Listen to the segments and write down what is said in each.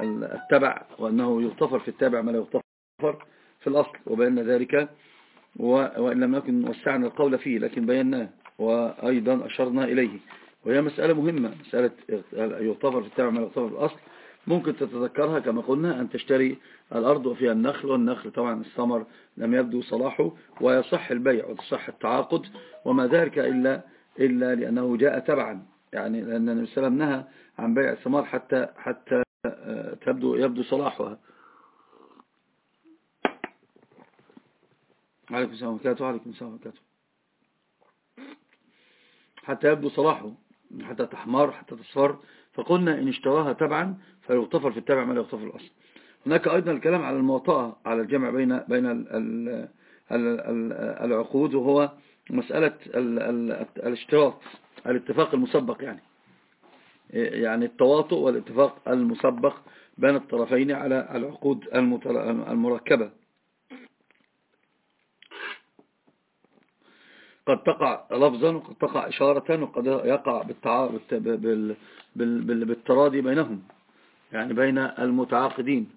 التبع وأنه يغتفر في التابع ما لا يغتفر في الأصل وبينا ذلك وإن لم نكن وسعنا القول فيه لكن بيناه وأيضا أشرنا إليه. وهي مسألة مهمة مسألة يغتفر في التابع ما لا يغتفر في الأصل. ممكن تتذكرها كما قلنا أن تشتري الأرض وفيها النخل والنخل طبعا الثمر لم يبدو صلاحه ويصح البيع وتصح التعاقد وما ذلك إلا, إلا لأنه جاء تبعا. يعني لأن النبي صلى الله عليه وسلم نهى عن بيع الثمار حتى حتى تبدو يبدو صلاحها. عليكم السلام وبركاته. عليكم السلام وبركاته. حتى يبدو صلاحه حتى تحمر حتى تصفر. فقلنا إن اشتراها تبعا فيغتفر في التبع ما لا يغتفر الأصل. هناك أيضا الكلام على المواطأة على الجمع بين بين العقود وهو مسألة الاشتراط الاتفاق المسبق يعني. يعني التواطؤ والاتفاق المسبق بين الطرفين على العقود المركبة. قد تقع لفظا وقد تقع إشارة وقد يقع بالتراضي بينهم يعني بين المتعاقدين.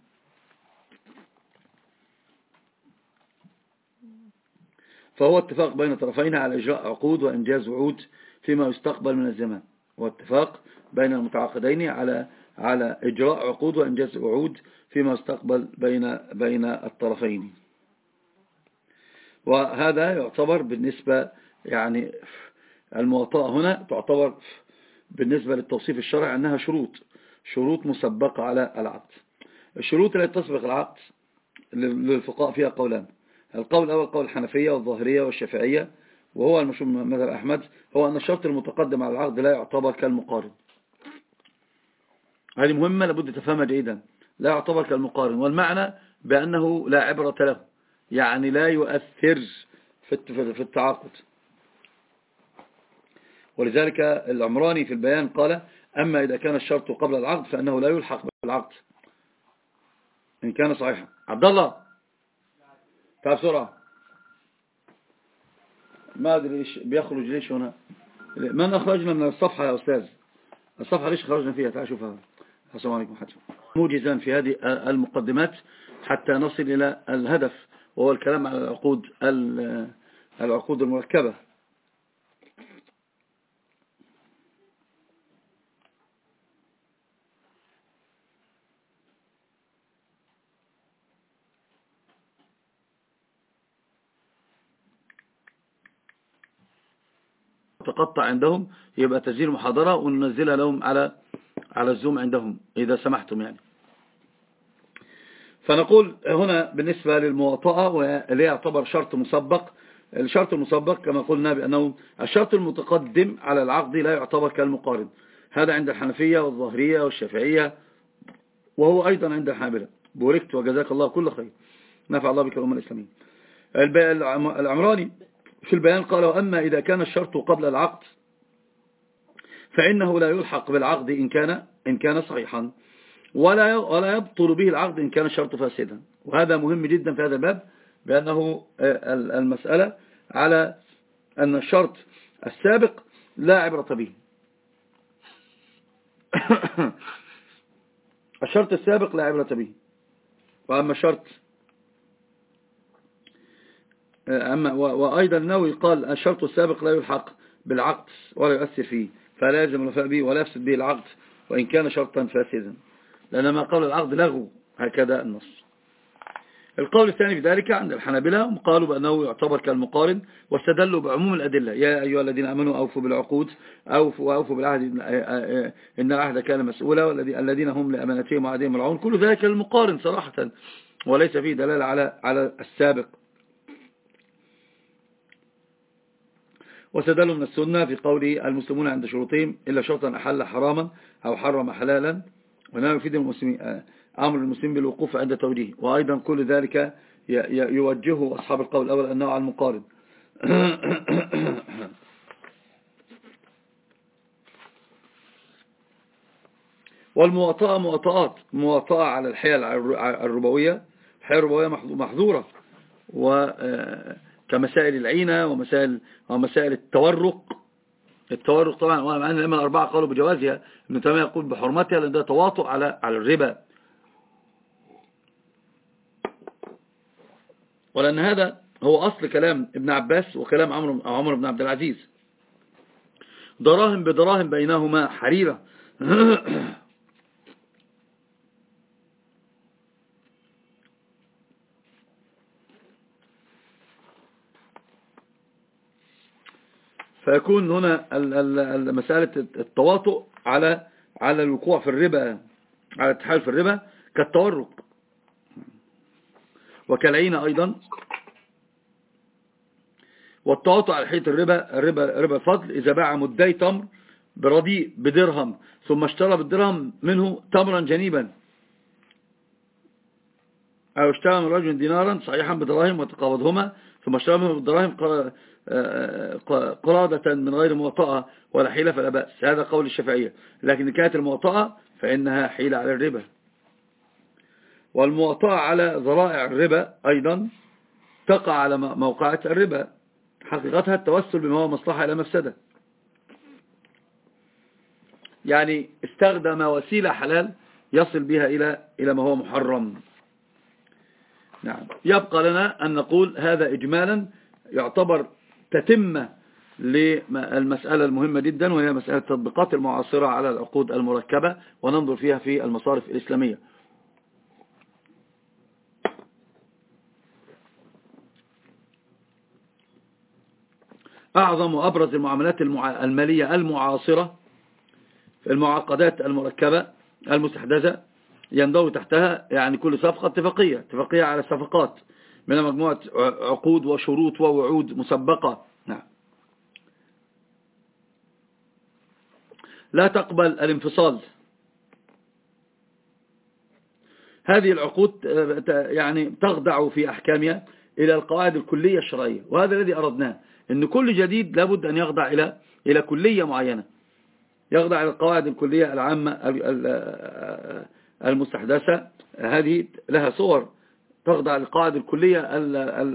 فهو اتفاق بين طرفين على إجراء عقود وإنجاز وعود فيما يستقبل من الزمان. واتفاق بين المتعاقدين على على إجراء عقود وإنجاز وعود فيما يستقبل بين بين الطرفين. وهذا يعتبر بالنسبة يعني المواطأة هنا تعتبر بالنسبة للتوصيف الشرعي أنها شروط شروط مسبقة على العقد. الشروط التي تسبق العقد للفقاء فيها قولان القول الأول قول الحنفية والظاهرية والشافعية وهو المشهور مذهب أحمد هو أن الشرط المتقدم على العقد لا يعتبر كالمقارن. هذه مهمة لابد تفهمها جيدا. لا يعتبر كالمقارن والمعنى بأنه لا عبرة له يعني لا يؤثر في التعاقد. ولذلك العمراني في البيان قال أما إذا كان الشرط قبل العقد فإنه لا يلحق بالعقد إن كان صحيحا. عبد الله تعال بسرعة. ما أدري إيش بيخرج ليش هنا. من أخرجنا من الصفحة يا أستاذ. الصفحة ليش خرجنا فيها؟ تعال شوفها السلام عليكم حتى موجزا في هذه المقدمات حتى نصل إلى الهدف وهو الكلام على العقود العقود المركبة. تقطع عندهم يبقى تسجيل محاضرة وننزلها لهم على على الزوم عندهم إذا سمحتم يعني. فنقول هنا بالنسبة للمواطأة واللي يعتبر شرط مسبق. الشرط المسبق كما قلنا بأنه الشرط المتقدم على العقد لا يعتبر كالمقارن. هذا عند الحنفية والظاهرية والشافعية وهو أيضا عند الحاملة بوركت وجزاك الله كل خير. نفع الله بك الأمة الإسلامية. العمراني في البيان قال وأما إذا كان الشرط قبل العقد فإنه لا يلحق بالعقد إن كان, إن كان صحيحا ولا ولا يبطل به العقد إن كان الشرط فاسدا. وهذا مهم جدا في هذا الباب بأنه آه، المسألة على أن الشرط السابق لا عبرة به. الشرط السابق لا عبرة به. وأما الشرط أما وأيضا النووي قال الشرط السابق لا يلحق بالعقد ولا يؤثر فيه فلا يلزم الوفاء به ولا يفسد به العقد وإن كان شرطا فاسدا. لأن ما قال العقد لغو هكذا النص. القول الثاني في ذلك عند الحنابلة قالوا بأنه يعتبر كالمقارن واستدلوا بعموم الأدلة. يا أيها الذين أمنوا أوفوا بالعقود أوفوا وأوفوا بالعهد إن العهد كان مسؤولا والذين هم لأمانتهم وعدهم العون. كل ذلك المقارن صراحة وليس فيه دلالة على على السابق. واستدلوا من السنة في قوله المسلمون عند شروطهم إلا شرطا أحل حراما أو حرم حلالا ونعم يفيد المسلمين آه، أمر المسلمين بالوقوف عند توجيه وأيضا كل ذلك يوجهه أصحاب القول. الأول أنه على المقارن. والمواطأة مواطئات مواطأة على الحيل الربوية. الحيل الربوية محظورة. و آه، كمسائل العينة ومسائل, ومسائل التورق. التورق طبعا ومع أن الأئمة الأربعة قالوا بجوازها ابن تيمية يقول بحرمتها لأن ده تواطؤ على على الربا. ولأن هذا هو أصل كلام ابن عباس وكلام عمر عمر بن عبد العزيز. دراهم بدراهم بينهما حريرة. فيكون هنا مسألة التواطؤ على على الوقوع في الربا على التحال في الربا كالتورق وكالعينة أيضا. والتواطؤ على حيث الربا الربا ربا الفضل. إذا باع مدي تمر برديء بدرهم ثم اشترى بالدرهم منه تمرا جنيبا. أو اشترى من رجل دينارا صحيحا بدراهم وتقابضهما. ثم اشترى منه بالدراهم قرادة من غير موطأة ولا حيلة فلا بأس. هذا قول الشافعية. لكن كانت الموطأة فإنها حيلة على الربا. والموطأة على ذرائع الربا أيضا تقع على موقعة الربا. حقيقتها التوسل بما هو مصلحة إلى مفسدة. يعني استخدم وسيلة حلال يصل بها إلى إلى ما هو محرم. نعم. يبقى لنا أن نقول هذا إجمالا يعتبر تتمة للمسألة المهمة جدا وهي مسألة التطبيقات المعاصرة على العقود المركبة وننظر فيها في المصارف الإسلامية. أعظم وأبرز المعاملات المالية المعاصرة في المعقدات المركبة المستحدثة ينضوي تحتها يعني كل صفقة اتفاقية اتفاقية على الصفقات من مجموعة عقود وشروط ووعود مسبقة. نعم. لا تقبل الانفصال. هذه العقود يعني تخضع في أحكامها إلى القواعد الكلية الشرعية وهذا الذي أردناه أن كل جديد لابد أن يخضع إلى إلى كلية معينة. يخضع إلى القواعد الكلية العامة المستحدثة هذه لها صور تخضع للقواعد الكلية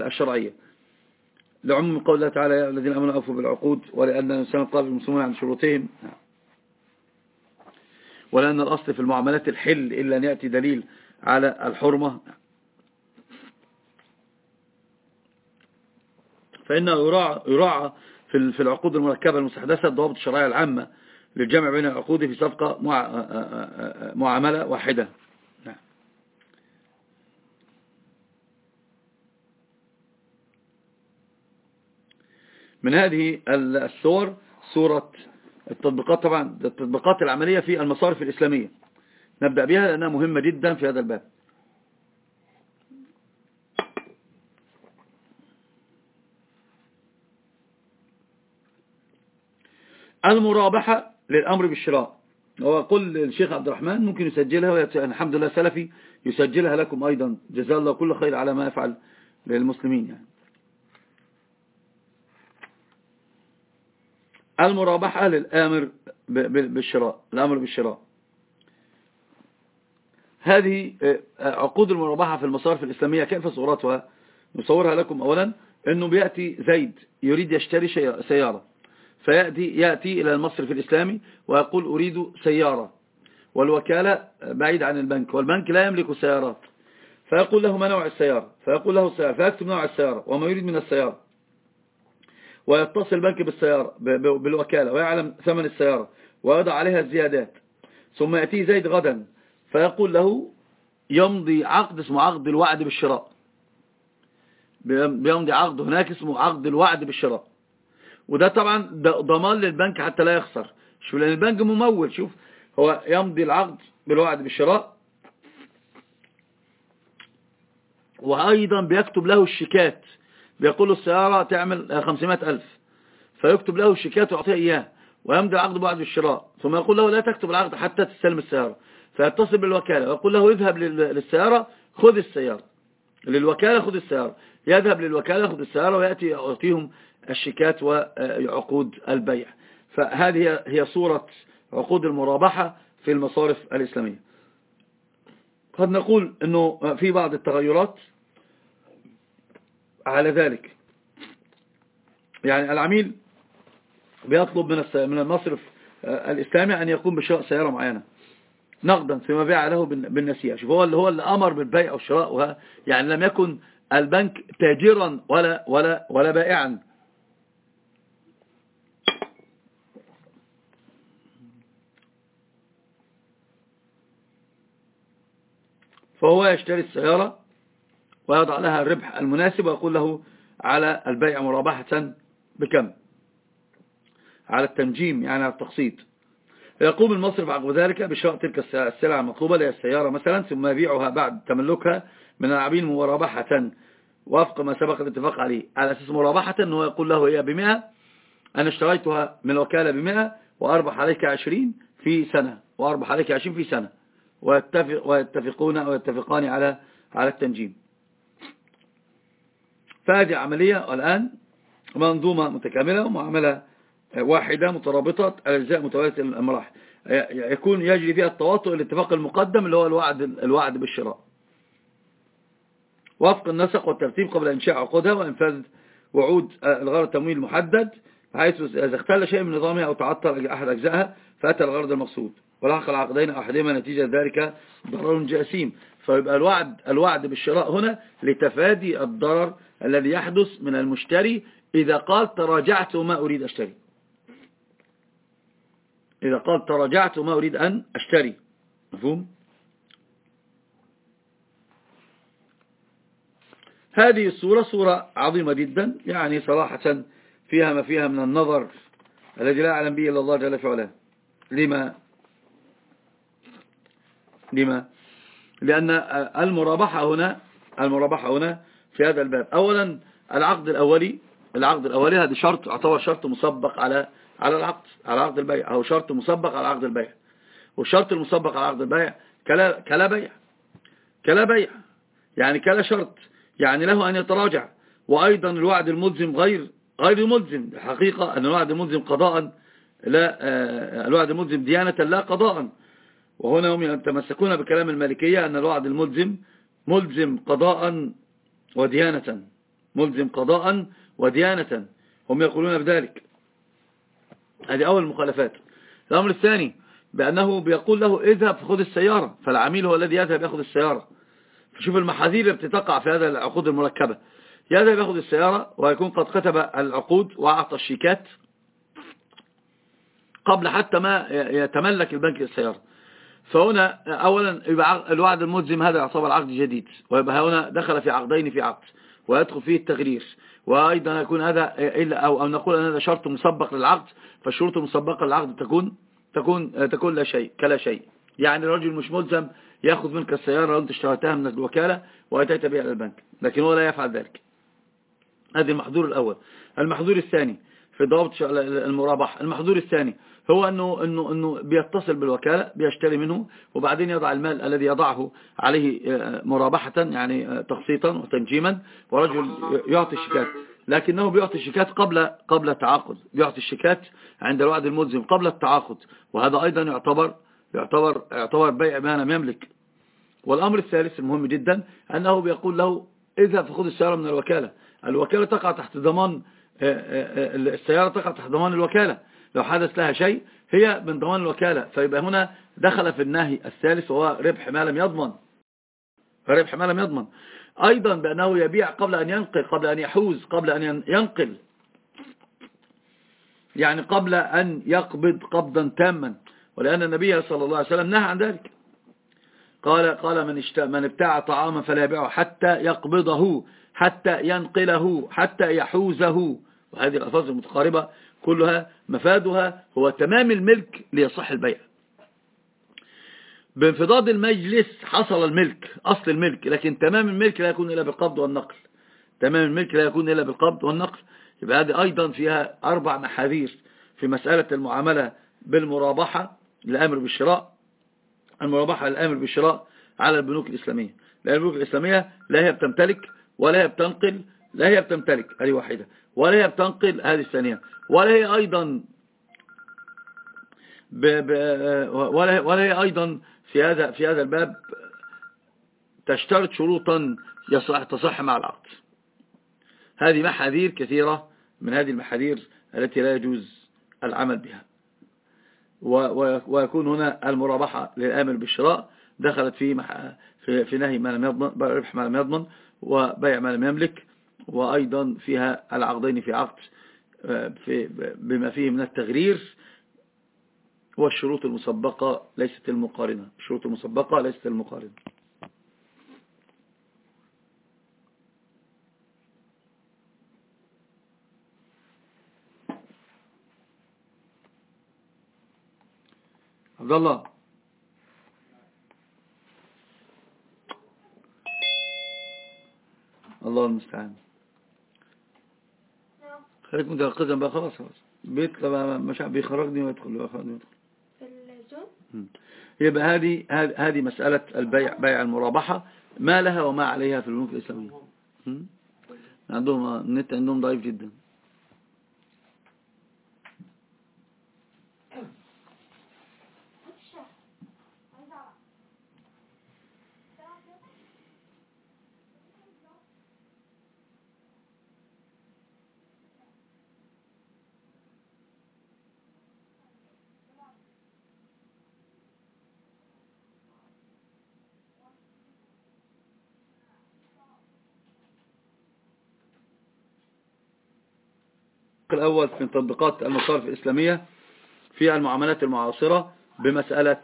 الشرعية. لعموم قول الله تعالى يا الذين أمنوا أوفوا بالعقود ولأن الإنسان طالب المسلمون عن شروطهم. ولأن الأصل في المعاملات الحل إلا أن يأتي دليل على الحرمة. فإنه يراعى, يراعى في العقود المركبة المستحدثة الضوابط الشرعية العامة. للجمع بين العقود في صفقة معاملة واحدة. نعم. من هذه الصور صورة التطبيقات طبعا التطبيقات العملية في المصارف الإسلامية. نبدأ بها لأنها مهمة جدا في هذا الباب. المرابحة للأمر بالشراء. هو قل الشيخ عبد الرحمن ممكن يسجلها الحمد لله سلفي يسجلها لكم أيضا. جزاه الله كل خير على ما يفعل للمسلمين يعني. المرابحة للآمر بالشراء. الأمر بالشراء. هذه آه، عقود المرابحة في المصارف الإسلامية كيف صورتها؟ نصورها لكم أولا. أنه بيأتي زيد يريد يشتري سيارة. فيأتي يأتي إلى المصرف الإسلامي ويقول أريد سيارة. والوكالة بعيد عن البنك والبنك لا يملك سيارات. فيقول له ما نوع السيارة؟ فيقول له السيارة فيكتب نوع السيارة وما يريد من السيارة. ويتصل البنك بالسيارة بالوكالة ويعلم ثمن السيارة ويضع عليها الزيادات. ثم يأتيه زيد غدا فيقول له يمضي عقد اسمه عقد الوعد بالشراء. بيمضي عقد هناك اسمه عقد الوعد بالشراء. وده طبعا ضمان للبنك حتى لا يخسر. شو لأن البنك ممول. شوف هو يمضي العقد بالوعد بالشراء وأيضا بيكتب له الشيكات. بيقول السيارة تعمل 500 ألف. فيكتب له الشيكات ويعطيها إياه ويمضي العقد بوعد بالشراء. ثم يقول له لا تكتب العقد حتى تستلم السيارة. فيتصل بالوكالة. ويقول له اذهب للسيارة خذ السيارة. للوكالة خذ السيارة. يذهب للوكالة خذ السيارة ويأتي يعطيهم الشيكات وعقود البيع. فهذه هي صورة عقود المرابحة في المصارف الإسلامية. قد نقول أنه في بعض التغيرات على ذلك. يعني العميل بيطلب من من المصرف الإسلامي أن يقوم بشراء سيارة معينة نقدا فيما بيع له بالنسيئة. شوف هو اللي هو اللي أمر بالبيع والشراء يعني لم يكن البنك تاجرا ولا ولا ولا بائعا. فهو يشتري السيارة ويضع لها الربح المناسب ويقول له على البيع مرابحة بكم؟ على التنجيم يعني على التقسيط. يقوم المصرف عقب ذلك بشراء تلك السلعة المطلوبة لهي السيارة مثلا ثم يبيعها بعد تملكها من العبين مرابحة. وفق ما سبق الاتفاق عليه. على أساس مرابحة أنه يقول له هي بمئة أنا اشتريتها من الوكالة بمئة وأربح عليك عشرين في سنة وأربح عليك عشرين في سنة. ويتفق ويتفقون ويتفقان على على التنجيم. فهذه عملية الآن منظومة متكاملة ومعاملة واحدة مترابطة الأجزاء متوالية المراحل يكون يجري فيها التواطؤ الاتفاق المقدم اللي هو الوعد الوعد بالشراء. وفق النسق والترتيب قبل إنشاء عقودها وإنفاذ وعود الغرض التمويل المحدد. حيث إذا اختل شيء من نظامها أو تعطل أحد أجزائها فأتى الغرض المقصود. ولحق العقدين أحدهما نتيجة ذلك ضرر جاسيم فيبقى الوعد الوعد بالشراء هنا لتفادي الضرر الذي يحدث من المشتري إذا قال تراجعت وما أريد أشتري. إذا قال تراجعت وما أريد أن أشتري. مفهوم؟ هذه الصورة صورة عظيمة جدا يعني صراحة فيها ما فيها من النظر الذي لا يعلم به إلا الله جل في علاه لما؟ لما؟ لأن المرابحة هنا المرابحة هنا في هذا الباب. أولا العقد الأولي العقد الأولي هذا شرط يعتبر شرط مسبق على على العقد على عقد البيع أو شرط مسبق على عقد البيع. والشرط المسبق على عقد البيع كلا كلا بيع. كلا بيع. يعني كلا شرط. يعني له أن يتراجع. وأيضا الوعد الملزم غير غير ملزم. حقيقة أن الوعد الملزم قضاء لا آه، الوعد الملزم ديانة لا قضاء. وهنا هم يتمسكون بكلام المالكية أن الوعد الملزم ملزم قضاء وديانة. ملزم قضاء وديانة. هم يقولون بذلك. هذه أول المخالفات. الأمر الثاني بأنه بيقول له اذهب خذ السيارة فالعميل هو الذي يذهب يأخذ السيارة. فشوف المحاذير التي تقع في هذا العقود المركبة. يذهب يأخذ السيارة ويكون قد كتب العقود وأعطى الشيكات قبل حتى ما يتملك البنك السيارة فهنا أولا يبقى الوعد الملزم هذا يعتبر عقد جديد ويبقى هنا دخل في عقدين في عقد ويدخل فيه التغرير. وأيضا يكون هذا إلا أو, أو نقول أن هذا شرط مسبق للعقد فالشروط المسبقة للعقد تكون تكون تكون لا شيء كلا شيء. يعني الرجل مش ملزم يأخذ منك السيارة لو أنت اشتريتها من الوكالة وأتيت بها إلى البنك لكن هو لا يفعل ذلك. هذا المحظور الأول. المحظور الثاني في ضوابط المرابحة. المحظور الثاني هو أنه, أنه, أنه بيتصل بالوكالة بيشتري منه وبعدين يضع المال الذي يضعه عليه آه، مرابحة يعني آه، تخصيطا وتنجيما ورجل يعطي الشيكات لكنه بيعطي الشيكات قبل قبل التعاقد. بيعطي الشيكات عند الوعد الملزم قبل التعاقد. وهذا أيضا يعتبر يعتبر يعتبر بيع ما لم يملك. والأمر الثالث المهم جدا أنه بيقول له اذهب فخذ السيارة من الوكالة. الوكالة تقع تحت ضمان آه، السيارة تقع تحت ضمان الوكالة. لو حدث لها شيء هي من ضمان الوكالة. فيبقى هنا دخل في النهي الثالث وهو ربح ما لم يضمن. ربح ما لم يضمن. أيضا بأنه يبيع قبل أن ينقل قبل أن يحوز قبل أن ينقل. يعني قبل أن يقبض قبضا تاما. ولأن النبي صلى الله عليه وسلم نهى عن ذلك. قال قال من من ابتاع طعاما فلا يبيعه حتى يقبضه حتى ينقله حتى يحوزه. وهذه الألفاظ المتقاربة كلها مفادها هو تمام الملك ليصح البيع. بانفضاض المجلس حصل الملك أصل الملك لكن تمام الملك لا يكون إلا بالقبض والنقل. تمام الملك لا يكون إلا بالقبض والنقل. يبقى هذه أيضا فيها أربع محاذير في مسألة المعاملة بالمرابحة الأمر بالشراء. المرابحة الأمر بالشراء على البنوك الإسلامية. لأن البنوك الإسلامية لا هي بتمتلك ولا هي بتنقل لا هي بتمتلك هذه واحدة ولا هي بتنقل هذه الثانية ولا هي أيضا ب ب ولا ولا هي أيضا في هذا في هذا الباب تشترط شروطا يصح تصح مع العقد. هذه محاذير كثيرة من هذه المحاذير التي لا يجوز العمل بها. ويكون هنا المرابحة للآمر بالشراء. دخلت في في نهي ما لم يضمن ربح ما لم يضمن وبيع ما لم يملك. وأيضا فيها العقدين في عقد في بما فيه من التغرير والشروط المسبقة ليست المقارنة. الشروط المسبقة ليست المقارنة. عبد الله الله المستعان خليك متيقظا بقى خلاص خلاص. بيطلع بقى مش بيخرجني ويدخل ويخرجني ويدخل يبقى هذه هذه مسألة البيع بيع المرابحة. ما لها وما عليها في البنوك الإسلامية. عندهم النت عندهم ضعيف جدا. الأول في تطبيقات المصارف الإسلامية في المعاملات المعاصرة بمسألة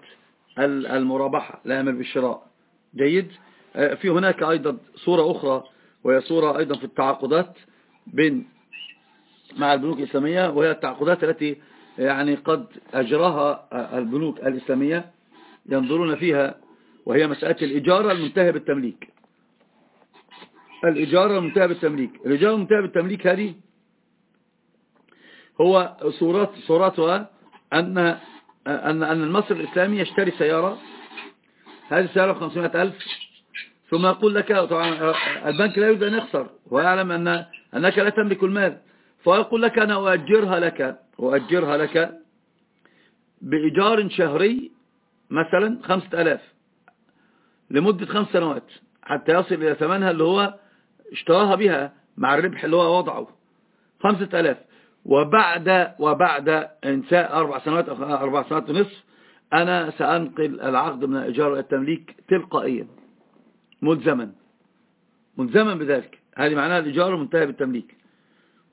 المرابحة الأمر بالشراء. جيد. آه، في هناك أيضا صورة أخرى وهي صورة أيضا في التعاقدات بين مع البنوك الإسلامية وهي التعاقدات التي يعني قد أجراها البنوك الإسلامية ينظرون فيها وهي مسألة الإجارة المنتهية بالتمليك. الإجارة المنتهية بالتمليك. الإجارة المنتهية بالتمليك هذه هو صورات صورتها أن أن أن المصري الإسلامي يشتري سيارة. هذه السيارة ب 500 ألف. ثم يقول لك طبعا البنك لا يريد أن يخسر ويعلم أن أنك لا تملك المال. فيقول لك أنا أؤجرها لك أؤجرها لك بإيجار شهري مثلا خمسة ألاف لمدة خمس سنوات حتى يصل إلى ثمنها اللي هو اشتراها بها مع الربح اللي هو وضعه. خمسة ألاف. وبعد وبعد انتهاء أربع سنوات أو أربع سنوات ونصف أنا سأنقل العقد من الإيجار إلى التمليك تلقائيا ملزما ملزما بذلك. هذه معناها الإيجار منتهى بالتمليك.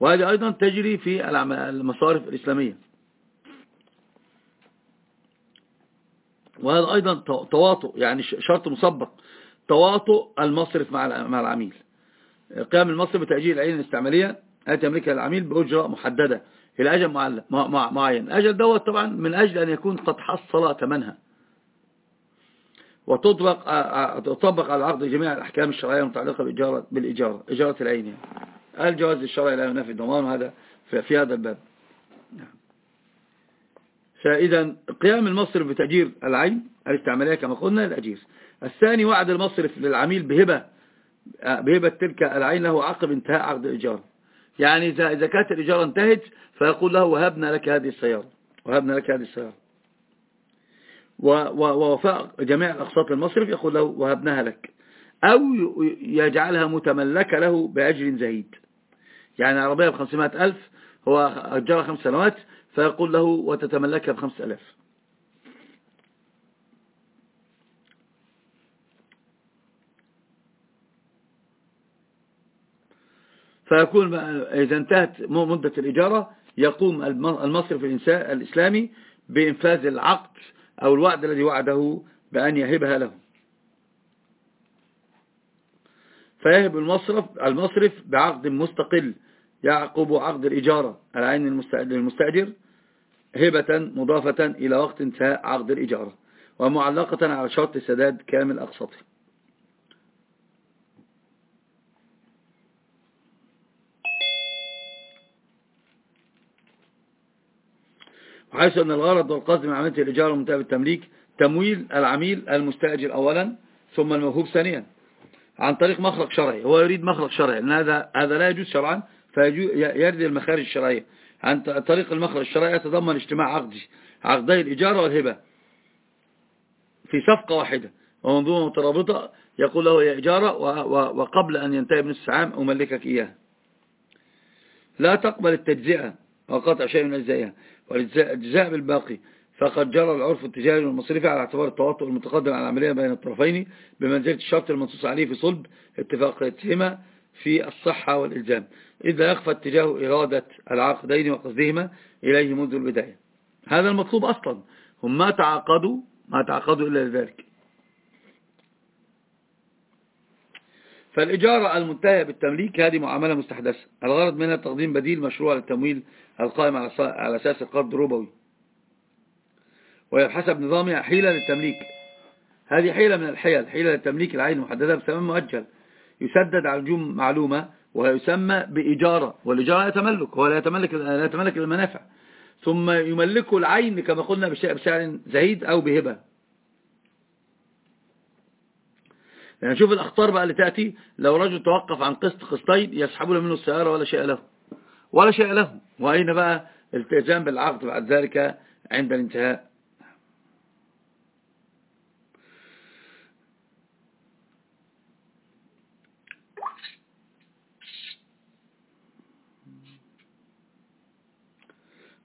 وهذه أيضا تجري في المصارف الإسلامية. وهذا أيضا تواطؤ يعني شرط مسبق. تواطؤ المصرف مع العميل. قيام المصرف بتأجيل العين الاستعمالية التي يملكها العميل بأجرة محددة. إلى أجل معين. أجل دوت طبعا من أجل أن يكون قد حصل ثمنها. وتطبق تطبق على العقد جميع الأحكام الشرعية المتعلقة بالإجارة, بالإجارة إجارة العين يعني. الجواز الشرعي لا ينافي الضمان؟ هذا في هذا الباب. نعم. فإذا قيام المصرف بتأجير العين الاستعمالية كما قلنا الأجير. الثاني وعد المصرف للعميل بهبة بهبة تلك العين له عقب انتهاء عقد الإجارة يعني إذا كانت الإجارة انتهت فيقول له وهبنا لك هذه السيارة. وهبنا لك هذه السيارة. ووفاء جميع الأقساط المصرف يقول له وهبناها لك. أو يجعلها متملكة له بأجر زهيد. يعني عربية بخمسمائة ألف هو أجرها خمس سنوات فيقول له وتتملكها بخمس ألاف فيكون إذا انتهت مدة الإجارة يقوم المصرف الإسلامي بإنفاذ العقد أو الوعد الذي وعده بأن يهبها له. فيهب المصرف المصرف بعقد مستقل يعقب عقد الإجارة العين للمستأجر هبة مضافة إلى وقت انتهاء عقد الإجارة ومعلقة على شرط سداد كامل أقساطه. حيث أن الغرض والقصد من عملية الإيجار والمنتهى بالتمليك تمويل العميل المستأجر أولا ثم الموهوب ثانيا. عن طريق مخرج شرعي هو يريد مخرج شرعي لأن هذا هذا لا يجوز شرعا فيرد المخارج الشرعية. عن طريق المخرج الشرعي يتضمن اجتماع عقدي عقدي الإجارة والهبة. في صفقة واحدة ومنظومة مترابطة يقول له هي إجارة وقبل أن ينتهي بنصف عام أملكك إياها لا تقبل التجزئة وقطع شيء من أجزائها. والجزاء بالباقي. فقد جرى العرف التجاري والمصرفي على اعتبار التواطؤ المتقدم على العملية بين الطرفين بمنزلة الشرط المنصوص عليه في صلب اتفاقيتهما في الصحة والإلزام. إذا يخفى اتجاه إرادة العقدين وقصدهما إليه منذ البداية. هذا المطلوب أصلا. هم ما تعاقدوا ما تعاقدوا إلا لذلك. فالإجارة المنتهية بالتمليك هذه معاملة مستحدثة. الغرض منها تقديم بديل مشروع للتمويل القائم على أساس القرض الربوي وهي بحسب نظامها حيلة للتمليك. هذه حيلة من الحيل حيلة للتمليك العين محددة بثمن مؤجل. يسدد على نجوم معلومة ويسمى بإجارة والإجارة يتملك هو لا يتملك, لا يتملك المنافع. ثم يملكه العين كما قلنا بسعر زهيد أو بهبة. يعني شوف الأخطار بقى اللي تأتي لو رجل توقف عن قسط قسطين يسحبون منه السيارة ولا شيء له. ولا شيء له. وأين بقى التزام بالعقد بعد ذلك عند الانتهاء؟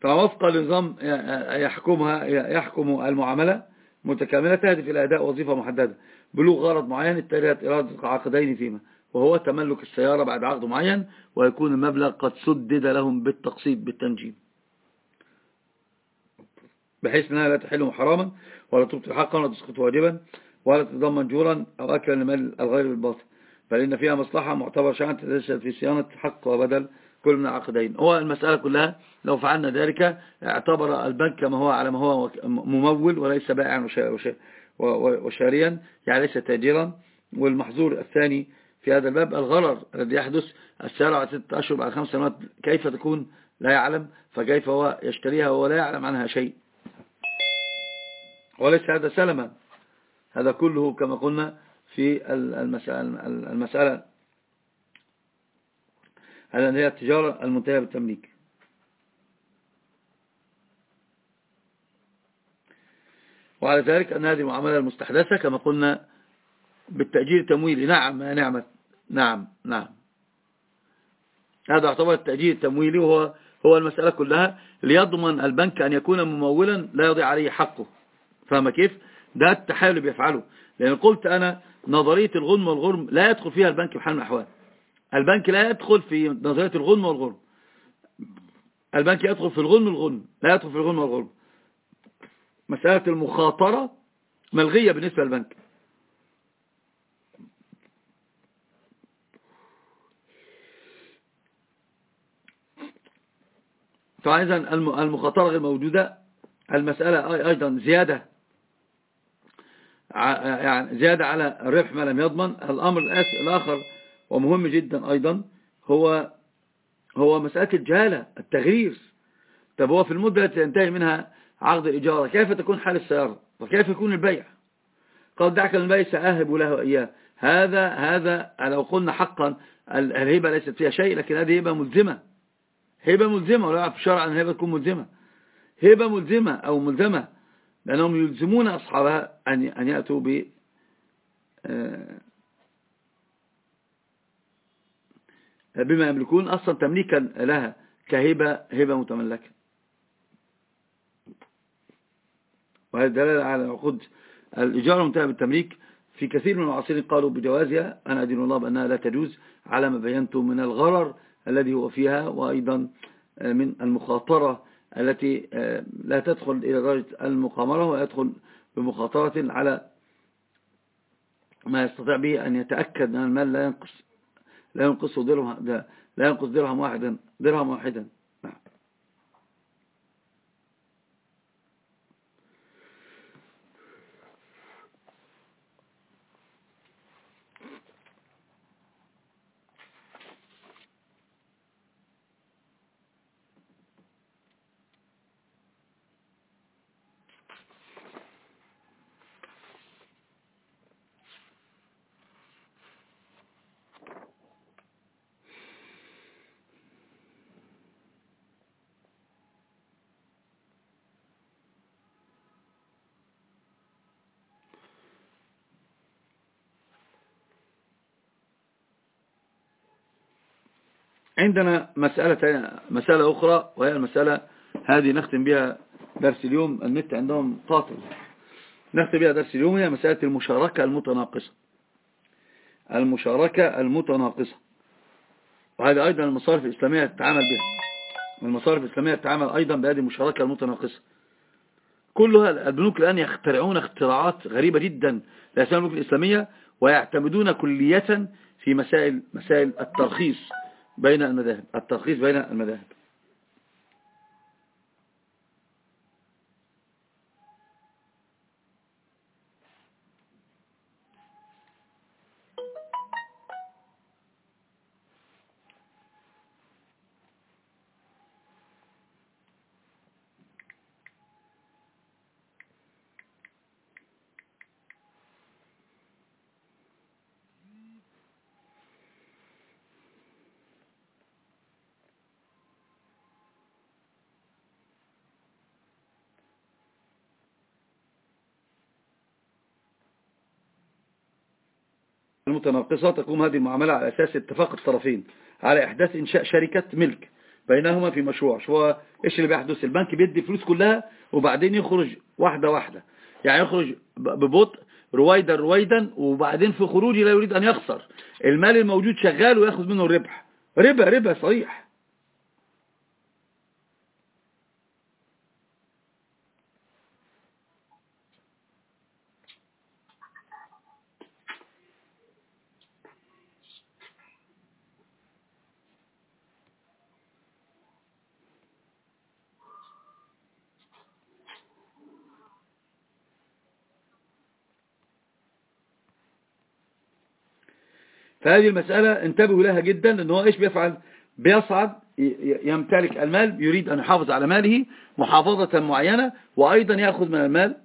فوفق النظام يحكمها يحكم المعاملة متكاملة تهدف إلى أداء وظيفة محددة. بلوغ غرض معين اتجاهت إرادة عقدين فيما. وهو تملك السيارة بعد عقد معين ويكون المبلغ قد سدد لهم بالتقسيط بالتنجيم. بحيث أنها لا تحل حراما ولا تبطل حقا ولا تسقط واجبا ولا تضمن جورا أو أكل المال الغير بالباطل. بل إن فيها مصلحة معتبر شأن تتجسد في صيانة حق وبدل كل من العقدين هو المسألة كلها لو فعلنا ذلك اعتبر البنك كما هو على ما هو ممول وليس بائعا وشاريا يعني ليس تاجرا. والمحظور الثاني في هذا الباب الغرر الذي يحدث السيارة على ستة أشهر بعد خمس سنوات كيف تكون لا يعلم فكيف هو يشتريها ولا يعلم عنها شيء. وليس هذا سلما. هذا كله كما قلنا في المسألة, المسألة هي التجارة المنتهية بالتمليك. وعلى ذلك أن هذه معاملة المستحدثة كما قلنا بالتأجير التمويلي نعم يا نعمة. نعم نعم. هذا يعتبر التأجير التمويلي وهو هو المسألة كلها. ليضمن البنك أن يكون ممولا لا يضيع عليه حقه. فاهم كيف؟ ده التحايل اللي بيفعله. لأن قلت أنا نظرية الغنم والغرم لا يدخل فيها البنك بحال من الأحوال البنك لا يدخل في نظرية الغنم والغرم. البنك يدخل في الغنم والغنم لا يدخل في الغنم والغرم. مسألة المخاطرة ملغية بالنسبة للبنك. فإذا المخاطرة غير موجودة. المسألة أيضا زيادة يعني زيادة على الربح ما لم يضمن. الأمر الآخر ومهم جدا أيضا هو هو مسألة الجهالة التغيير طب هو في المدة التي ينتهي منها عقد الإجارة كيف تكون حال السيارة؟ وكيف يكون البيع؟ قال دعك البيع سأهب له إياه. هذا هذا لو قلنا حقا الهبة ليست فيها شيء لكن هذه هبة ملزمة. هبة ملزمة ولا في الشرع أن الهبة تكون ملزمة. هبة ملزمة أو ملزمة لأنهم يلزمون أصحابها أن يأتوا ب آه، بما يملكون أصلا تمليكا لها كهبة هبة متملكة. وهذا دلالة على عقود الإجارة المنتهى بالتمليك في كثير من المعاصرين قالوا بجوازها أنا أدين الله بأنها لا تجوز على ما بينته من الغرر الذي هو فيها وأيضا من المخاطرة التي لا تدخل إلى درجة المقامرة ويدخل بمخاطرة على ما يستطيع به أن يتأكد أن المال لا ينقص لا ينقص درهم لا ينقص درهم واحدا درهم واحدا. عندنا مسألة, مسألة أخرى وهي المسألة هذه نختم بها درس اليوم. النت عندهم قاطل نختم بها درس اليوم هي مسألة المشاركة المتناقصة. المشاركة المتناقصة. وهذه أيضا المصارف الإسلامية تتعامل بها. المصارف الإسلامية تتعامل أيضا بهذه المشاركة المتناقصة. كلها البنوك الآن يخترعون اختراعات غريبة جدا. لأسماء البنوك الإسلامية ويعتمدون كلية في مسائل مسائل الترخيص. بين المذاهب. الترخيص بين المذاهب. المتناقصة تقوم هذه المعاملة على أساس اتفاق الطرفين على إحداث إنشاء شركة ملك بينهما في مشروع شو إيش اللي بيحدث؟ البنك بيدي فلوس كلها وبعدين يخرج واحدة واحدة. يعني يخرج ببطء رويدا رويدا وبعدين في خروجه لا يريد أن يخسر. المال الموجود شغال ويأخذ منه الربح. ربا ربا صريح فهذه المسألة انتبهوا لها جدا لأنه هو إيش بيفعل؟ بيصعد يمتلك المال يريد أن يحافظ على ماله محافظة معينة وأيضا يأخذ من المال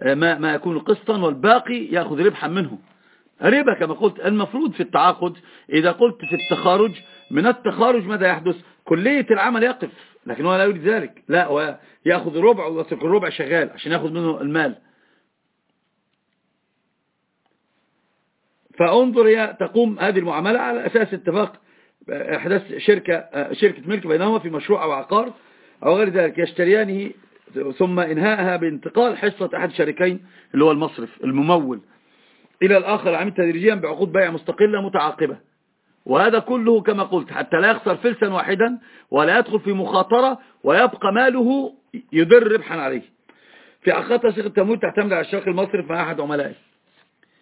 آه، ما, ما يكون قسطا والباقي يأخذ ربحا منه. ربا كما قلت المفروض في التعاقد إذا قلت في التخارج من التخارج ماذا يحدث؟ كلية العمل يقف لكن هو لا يريد ذلك. لا هو يأخذ الربع ويترك الربع شغال عشان يأخذ منه المال. فانظر هي تقوم هذه المعاملة على أساس اتفاق إحداث شركة, شركة ملك بينهما في مشروع أو عقار أو غير ذلك يشتريانه ثم إنهاءها بانتقال حصة أحد الشريكين اللي هو المصرف الممول إلى الآخر عمل تدريجيا بعقود بيع مستقلة متعاقبة. وهذا كله كما قلت حتى لا يخسر فلسا واحدا ولا يدخل في مخاطرة ويبقى ماله يدر ربحا عليه. في عقاد صيغة التمويل تعتمد على الشركة المصرف مع أحد عملائه.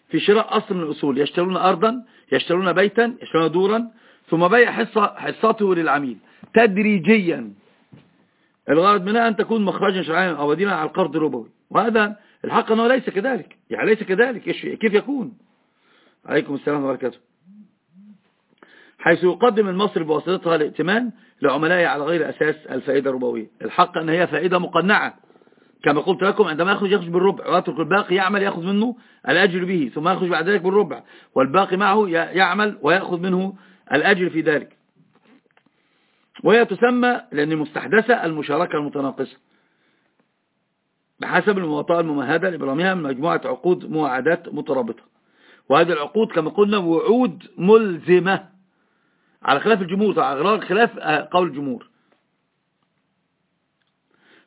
في شراء أصل من الأصول. يشترون أرضا يشترون بيتا يشترون دورا ثم بيع حصة حصته للعميل. تدريجيا. الغرض منها أن تكون مخرجا شرعيا أو بديلا على القرض الربوي وهذا الحق أنه ليس كذلك. يعني ليس كذلك. كيف يكون؟ عليكم السلام وبركاته. حيث يقدم المصرف بواسطتها الائتمان لعملائه على غير أساس الفائدة الربوية. الحق أن هي فائدة مقنعة. كما قلت لكم عندما يخرج يخرج بالربع ويترك الباقي يعمل يأخذ منه الأجر به ثم يخرج بعد ذلك بالربع والباقي معه يعمل ويأخذ منه الأجر في ذلك. وهي تسمى لأن مستحدثة المشاركة المتناقصة. بحسب المواطأة الممهدة لبرامها من مجموعة عقود مواعدات مترابطة. وهذه العقود كما قلنا وعود ملزمة على خلاف الجمهور على خلاف قول الجمهور.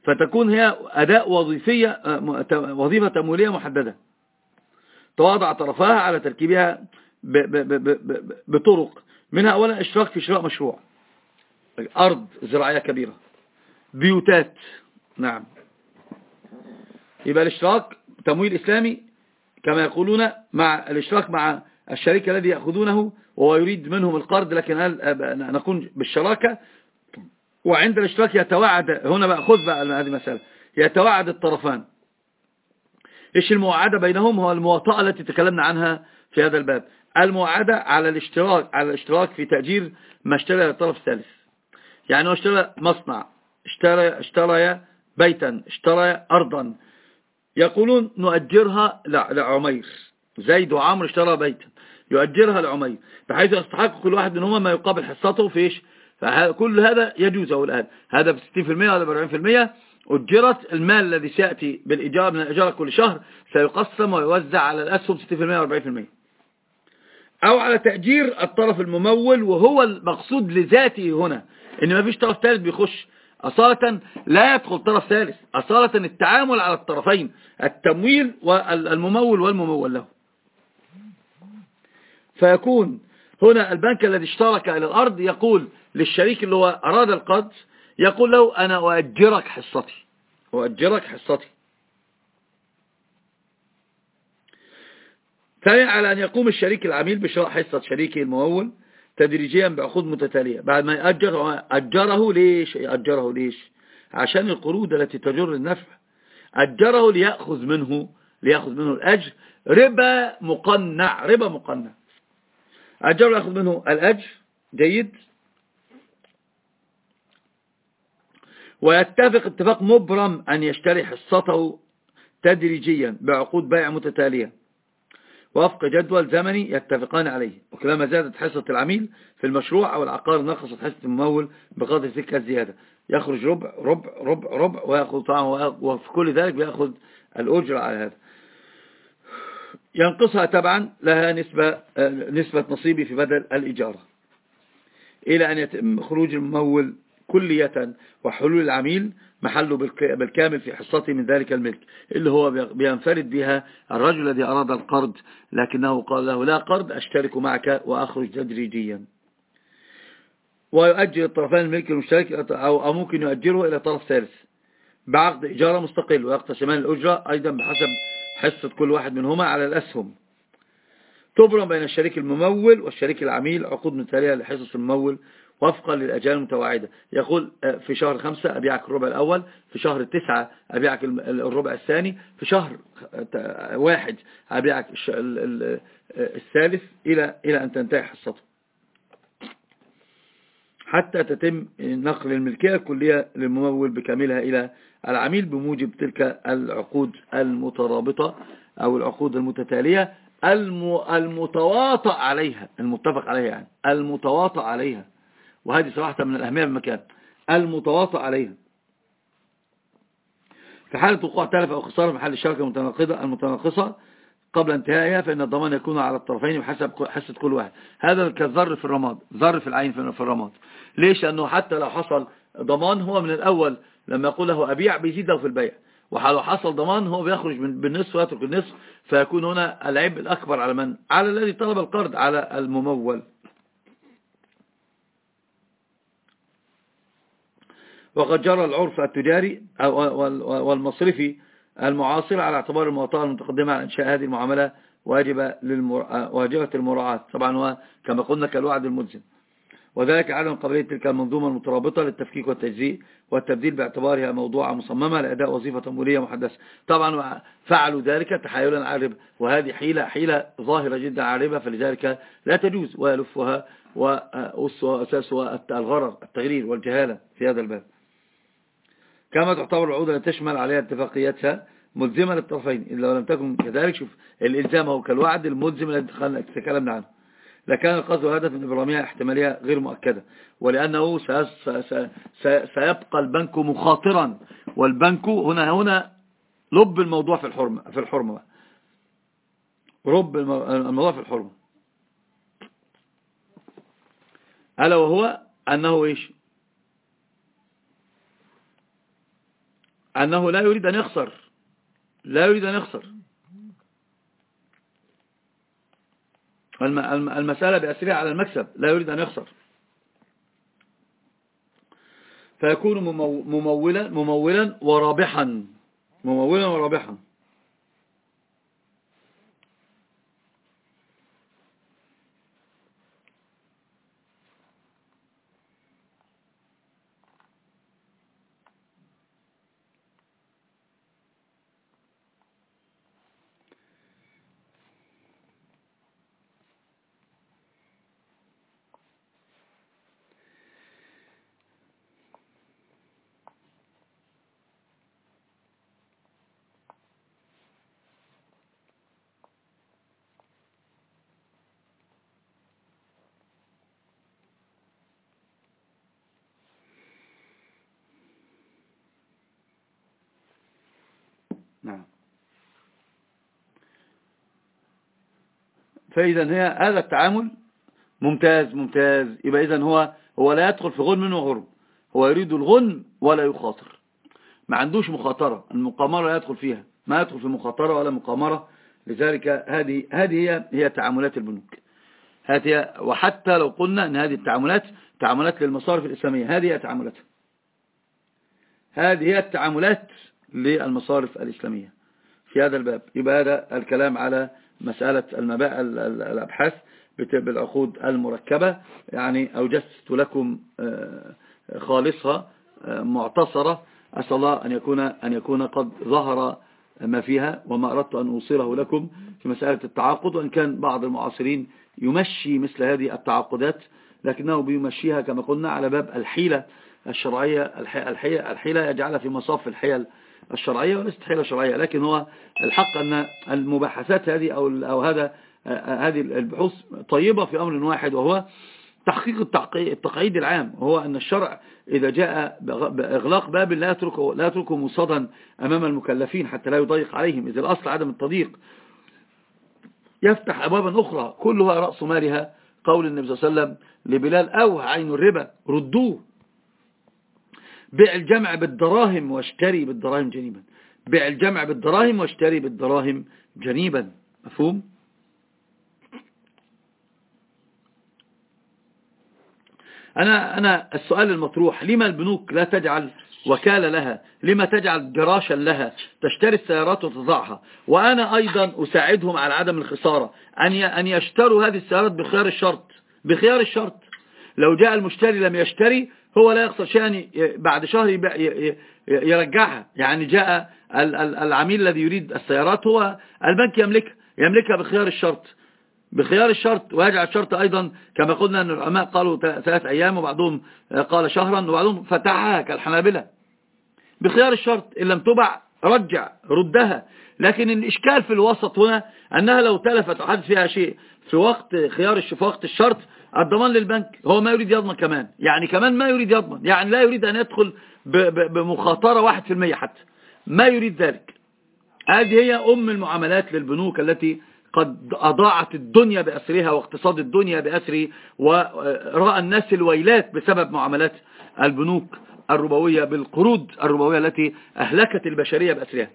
فتكون هي أداء وظيفية آه، وظيفة تمويلية محددة. تواضع طرفها على تركيبها بطرق. منها أولا اشتراك في شراء مشروع. أرض زراعية كبيرة. بيوتات. نعم. يبقى الاشتراك تمويل إسلامي كما يقولون مع الاشتراك مع الشريك الذي يأخذونه وهو يريد منهم القرض لكن نكون بالشراكة؟ وعند الاشتراك يتوعد هنا بقى خذ بقى هذه مسألة يتوعد الطرفان. إيش المواعدة بينهم؟ هو المواطأة التي تكلمنا عنها في هذا الباب. المواعدة على الاشتراك على الاشتراك في تأجير ما اشترى الطرف الثالث يعني هو اشترى مصنع اشترى اشترى بيتا اشترى أرضا. يقولون نؤجرها لعمير. زيد وعمر اشترى بيتا يؤجرها لعمير بحيث يستحق كل واحد منهما ما يقابل حصته في إيش؟ فكل هذا يجوز الآن. هذا ب 60% وهذا ب 40% أجرت المال الذي سيأتي بالإجارة من الإجارة كل شهر سيقسم ويوزع على الأسهم 60% و 40% أو على تأجير الطرف الممول وهو المقصود لذاته هنا. إن ما فيش طرف ثالث بيخش. أصالة لا يدخل طرف ثالث. أصالة التعامل على الطرفين التمويل والممول والممول له. فيكون هنا البنك الذي اشترك إلى الأرض يقول للشريك اللي هو أراد القرض يقول له أنا أؤجرك حصتي أؤجرك حصتي. ثانيا على أن يقوم الشريك العميل بشراء حصة شريكه الممول تدريجيا بعقود متتالية. بعد ما يأجر أجره ليش؟ يأجره ليش؟ عشان القروض التي تجر النفع. أجره ليأخذ منه ليأخذ منه الأجر. ربا مقنع ربا مقنع. أجره ليأخذ منه الأجر. جيد؟ ويتفق اتفاق مبرم أن يشتري حصته تدريجيا بعقود بيع متتالية. وفق جدول زمني يتفقان عليه. وكلما زادت حصة العميل في المشروع أو العقار نقصت حصة الممول بقدر تلك الزيادة. يخرج ربع ربع ربع ربع ويأخذ طعمه وفي كل ذلك بيأخذ الأجر على هذا. ينقصها طبعا لها نسبة, نسبة نصيبي في بدل الإجارة إلى أن يتم خروج الممول كلية وحلول العميل محله بالكامل في حصته من ذلك الملك اللي هو بينفرد بها الرجل الذي أراد القرض لكنه قال له لا قرض أشترك معك وأخرج تدريجيا. ويؤجل الطرفين الملك المشترك أو ممكن يؤجره إلى طرف ثالث. بعقد إجارة مستقل ويقتسمان الأجرة أيضا بحسب حصة كل واحد منهما على الأسهم. تبرم بين الشريك الممول والشريك العميل عقود متالية لحصص الممول وفقا للأجال المتواعدة يقول آه، في شهر خمسة أبيعك الربع الأول في شهر تسعة أبيعك الربع الثاني في شهر واحد أبيعك الثالث إلى إلى أن تنتهي حصته. حتى تتم نقل الملكية الكلية للممول بكاملها إلى العميل بموجب تلك العقود المترابطة أو العقود المتتالية المتواطئ عليها المتفق عليها يعني المتواطئ عليها. وهذه صراحة من الأهمية بالمكان المتواطئ عليها. في حالة وقوع تلف أو خسارة محل الشركة المتناقضة المتناقصة قبل انتهائها فإن الضمان يكون على الطرفين بحسب حصة كل واحد. هذا كالذر في الرماد. ذر في العين في الرماد. ليش؟ لأنه حتى لو حصل ضمان هو من الأول لما يقول له أبيع بيزيد له في البيع. ولو حصل ضمان هو بيخرج بالنصف ويترك النصف فيكون هنا العيب الأكبر على من؟ على الذي طلب القرض على الممول. وقد جرى العرف التجاري والمصرفي المعاصر على اعتبار المواطنة المتقدمة على إنشاء هذه المعاملة واجبة واجبة المراعاة. طبعا كما قلنا كالوعد الملزم. وذلك عدم قابلية تلك المنظومة المترابطة للتفكيك والتجزيء والتبديل باعتبارها موضوعة مصممة لأداء وظيفة تمويلية محدثة. طبعا فعلوا ذلك تحايلا عارب وهذه حيلة حيلة ظاهرة جدا عاربة فلذلك لا تجوز ويلفها وأساسها الغرر التغرير والجهالة في هذا الباب. كما تعتبر العقود التي تشمل عليها اتفاقياتها ملزمة للطرفين إلا ولم تكن كذلك. شوف الإلزام هو كالوعد الملزم الذي تكلمنا عنه. لكان القصد والهدف من إبرامية احتمالية غير مؤكدة ولأنه سيبقى البنك مخاطرا والبنك هنا هنا لب الموضوع في الحرمة في الحرمة. رب الموضوع في الحرمة. ألا وهو أنه إيش؟ أنه لا يريد أن يخسر. لا يريد أن يخسر. المسألة بأسرها على المكسب. لا يريد أن يخسر. فيكون ممولا ممولا ورابحا. ممولا ورابحا نعم فإذا هي هذا التعامل ممتاز ممتاز. يبقى إذا هو هو لا يدخل في غنم وغرم هو يريد الغنم ولا يخاطر. ما عندوش مخاطرة. المقامرة لا يدخل فيها. ما يدخل في مخاطرة ولا مقامرة. لذلك هذه هذه هي هي تعاملات البنوك. هذه وحتى لو قلنا إن هذه التعاملات تعاملات للمصارف الإسلامية. هذه هي تعاملاتها. هذه هي التعاملات للمصارف الإسلامية. في هذا الباب. يبقى هذا الكلام على مسألة المباء الأبحاث بالعقود المركبة. يعني أوجست لكم آه، خالصها آه، معتصرة. أسأل الله أن يكون, أن يكون قد ظهر ما فيها وما أردت أن أوصله لكم في مسألة التعاقد. وإن كان بعض المعاصرين يمشي مثل هذه التعاقدات لكنه بيمشيها كما قلنا على باب الحيلة الشرعية الحيلة, الحيلة يجعلها في مصاف الحيل. الشرعية وليست حيلة شرعية لكن هو الحق أن المباحثات هذه أو, أو هذا هذه البحوث طيبة في أمر واحد وهو تحقيق التقعيد العام وهو أن الشرع إذا جاء بإغلاق باب لا يتركه, لا يتركه مصدا أمام المكلفين حتى لا يضيق عليهم إذا الأصل عدم التضييق. يفتح أبوابا أخرى كلها رأس مالها قول النبي صلى الله عليه وسلم لبلال أوه عين الربا ردوه. بيع الجمع بالدراهم واشتري بالدراهم جنيبا. بيع الجمع بالدراهم واشتري بالدراهم جنيبا. مفهوم؟ أنا, أنا السؤال المطروح لما البنوك لا تجعل وكالة لها؟ لما تجعل جراشا لها؟ تشتري السيارات وتضعها. وأنا أيضا أساعدهم على عدم الخسارة. أن يشتروا هذه السيارات بخيار الشرط. بخيار الشرط. لو جاء المشتري لم يشتري هو لا يخسر شيئا بعد شهر يرجعها. يعني جاء العميل الذي يريد السيارات هو البنك يملكها يملكها بخيار الشرط. بخيار الشرط ويجعل الشرط أيضا كما قلنا أن العلماء قالوا ثلاث أيام وبعضهم قال شهرا وبعضهم فتحها كالحنابلة. بخيار الشرط إن لم تبع رجع ردها. لكن الإشكال في الوسط هنا أنها لو تلفت وحدث فيها شيء في وقت خيار في وقت الشرط الضمان للبنك هو ما يريد يضمن كمان. يعني كمان ما يريد يضمن. يعني لا يريد أن يدخل بمخاطرة واحد في المية حتى. ما يريد ذلك. هذه هي أم المعاملات للبنوك التي قد أضاعت الدنيا بأسرها واقتصاد الدنيا بأسره ورأى الناس الويلات بسبب معاملات البنوك الربوية بالقروض الربوية التي أهلكت البشرية بأسرها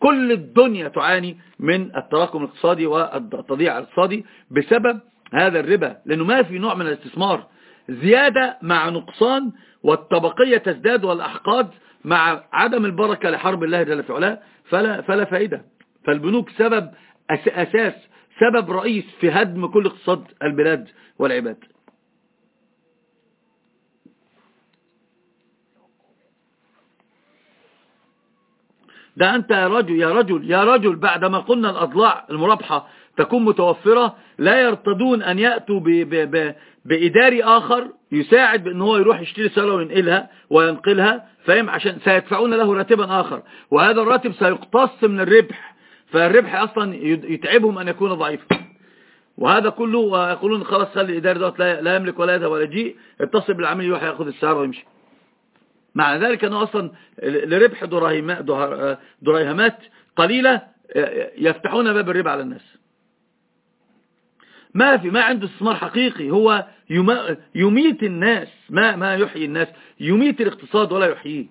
كل الدنيا تعاني من التراكم الاقتصادي والتضييع الاقتصادي بسبب هذا الربا لأنه ما في نوع من الاستثمار. زيادة مع نقصان والطبقية تزداد والأحقاد مع عدم البركة لحرب الله جل في علاه فلا, فلا فائدة. فالبنوك سبب أساس سبب رئيس في هدم كل اقتصاد البلاد والعباد. ده أنت يا رجل يا رجل يا رجل بعدما قلنا الأضلاع المرابحة تكون متوفرة لا يرتدون أن يأتوا ب ب ب بإداري آخر يساعد بأن هو يروح يشتري سيارة وينقلها وينقلها فهم عشان سيدفعون له راتبا آخر. وهذا الراتب سيقتص من الربح فالربح أصلا يتعبهم أن يكون ضعيفا وهذا كله ويقولون خلاص خلي الإداري دوت لا يملك ولا يذهب ولا يجيء اتصل بالعميل يروح يأخذ السيارة ويمشي. مع ذلك أنه أصلا لربح دراهمات قليلة يفتحون باب الربا على الناس. ما في ما عنده استثمار حقيقي. هو يميت الناس. ما ما يحيي الناس. يميت الاقتصاد ولا يحييه.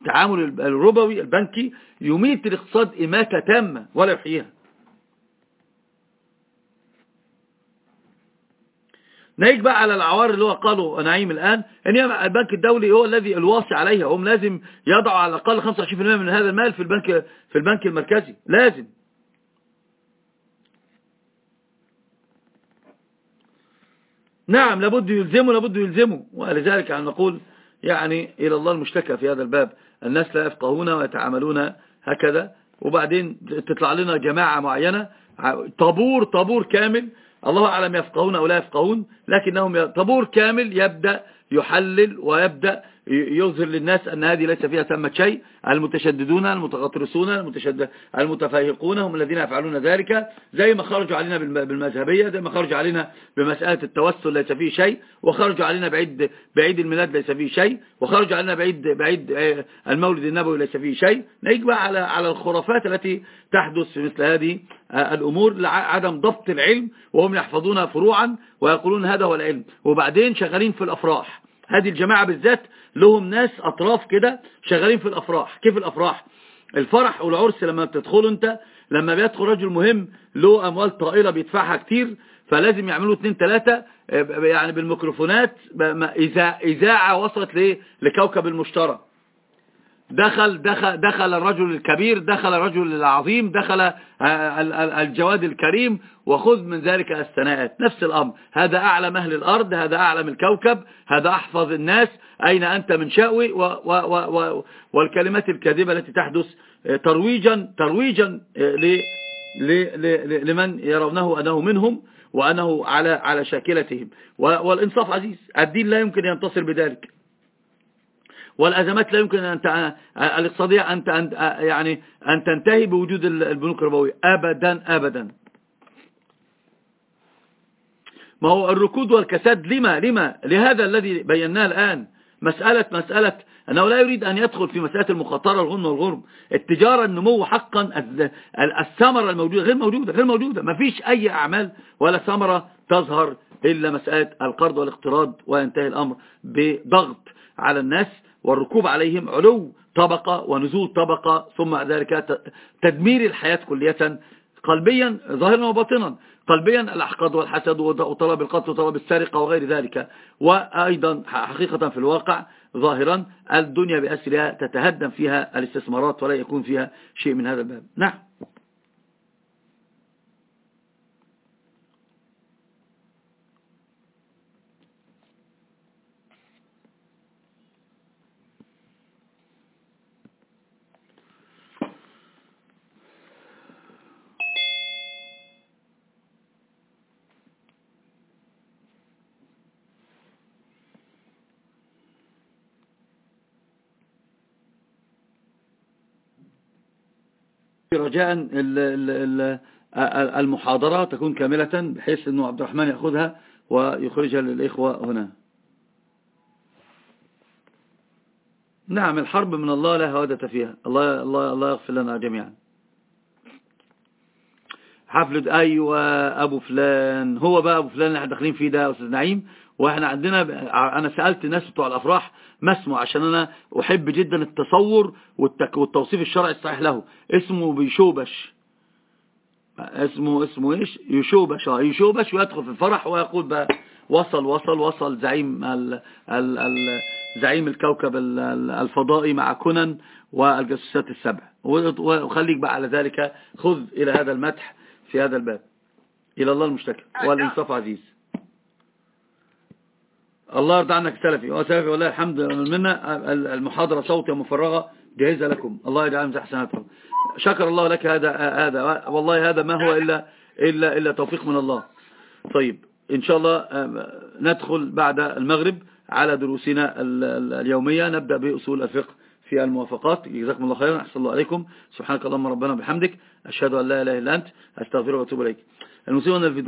التعامل الربوي البنكي يميت الاقتصاد إماتة تامة ولا يحييها. نيجي بقى على العوار اللي هو قالوا نعيم الآن إن البنك الدولي هو الذي الواصي عليها هم لازم يضعوا على الأقل 25% من هذا المال في البنك في البنك المركزي لازم. نعم لابد يلزموا لابد يلزموا ولذلك عن نقول يعني إلى الله المشتكى في هذا الباب. الناس لا يفقهون ويتعاملون هكذا وبعدين تطلع لنا جماعة معينة طابور طابور كامل الله أعلم يفقهون أو لا يفقهون لكنهم طابور كامل يبدأ يحلل ويبدأ يظهر للناس أن هذه ليس فيها ثمة شيء. المتشددون المتغطرسون المتشدد المتفاهقون هم الذين يفعلون ذلك. زي ما خرجوا علينا بالمذهبية زي ما خرجوا علينا بمسألة التوسل ليس فيه شيء. وخرجوا علينا بعيد بعيد الميلاد ليس فيه شيء. وخرجوا علينا بعيد بعيد آه، المولد النبوي ليس فيه شيء. نيجي على على الخرافات التي تحدث في مثل هذه آه، الأمور لعدم ضبط العلم. وهم يحفظون فروعا ويقولون هذا هو العلم. وبعدين شغالين في الأفراح. هذه الجماعة بالذات لهم ناس أطراف كده شغالين في الأفراح. كيف الأفراح؟ الفرح والعرس لما بتدخله أنت لما بيدخل رجل مهم له أموال طائلة بيدفعها كتير فلازم يعملوا اثنين ثلاثة يعني بالميكروفونات إذاعة وصلت لكوكب المشترى. دخل دخل دخل الرجل الكبير دخل الرجل العظيم دخل الجواد الكريم وخذ من ذلك الثناءات. نفس الأمر. هذا أعلم أهل الأرض هذا أعلم الكوكب هذا أحفظ الناس. أين أنت من شأوي؟ و و و والكلمات الكاذبة التي تحدث ترويجا ترويجا لمن يرونه أنه منهم وأنه على على شاكلتهم. والإنصاف عزيز. الدين لا يمكن ينتصر بذلك. والأزمات لا يمكن أن الاقتصادية أن يعني أن تنتهي بوجود البنوك الربوية. أبدا أبدا. ما هو الركود والكساد؟ لما؟ لما؟ لهذا الذي بيناه الآن. مسألة مسألة أنه لا يريد أن يدخل في مسألة المخاطرة الغنم والغرم التجارة النمو حقا الثمرة الموجودة غير موجودة غير موجودة. ما فيش أي أعمال ولا ثمرة تظهر إلا مسألة القرض والاقتراض وينتهي الأمر بضغط على الناس. والركوب عليهم علو طبقة ونزول طبقة ثم ذلك تدمير الحياة كلية قلبيا ظاهرا وباطنا قلبيا الأحقاد والحسد وطلب القتل وطلب السرقة وغير ذلك. وأيضا حقيقة في الواقع ظاهرا الدنيا بأسرها تتهدم فيها الاستثمارات ولا يكون فيها شيء من هذا الباب. نعم. رجاء المحاضرة تكون كاملة بحيث أنه عبد الرحمن يأخذها ويخرجها للإخوة هنا. نعم الحرب من الله لا هودة فيها. الله, الله, الله يغفر لنا جميعا. حفلة أيوة أبو فلان. هو بقى أبو فلان اللي إحنا داخلين فيه ده أستاذ نعيم. وإحنا عندنا أنا سألت الناس بتوع الأفراح ما اسمه؟ عشان أنا أحب جدا التصور والتوصيف الشرعي الصحيح له. اسمه بيشوبش. اسمه اسمه إيش؟ يشوبش. آه يشوبش ويدخل في الفرح ويقول بقى وصل وصل وصل زعيم ال ال ال زعيم الكوكب الفضائي مع كونان والجاسوسات السبع. وخليك بقى على ذلك. خذ إلى هذا المدح في هذا الباب. إلى الله المشتكى. والإنصاف عزيز. الله يرضى عنك سلفي. وسلفي والله الحمد منا. المحاضرة صوتية مفرغة. جاهزة لكم. الله يجعل من حسناتكم. شكر الله لك هذا هذا. والله هذا ما هو إلا إلا إلا توفيق من الله. طيب إن شاء الله ندخل بعد المغرب على دروسنا اليومية. نبدأ بأصول الفقه في الموافقات. جزاكم الله خيرا. أحسن الله عليكم. سبحانك اللهم ربنا بحمدك أشهد أن لا إله إلا أنت. أستغفرك وأتوب إليك. المسلمون الفيديو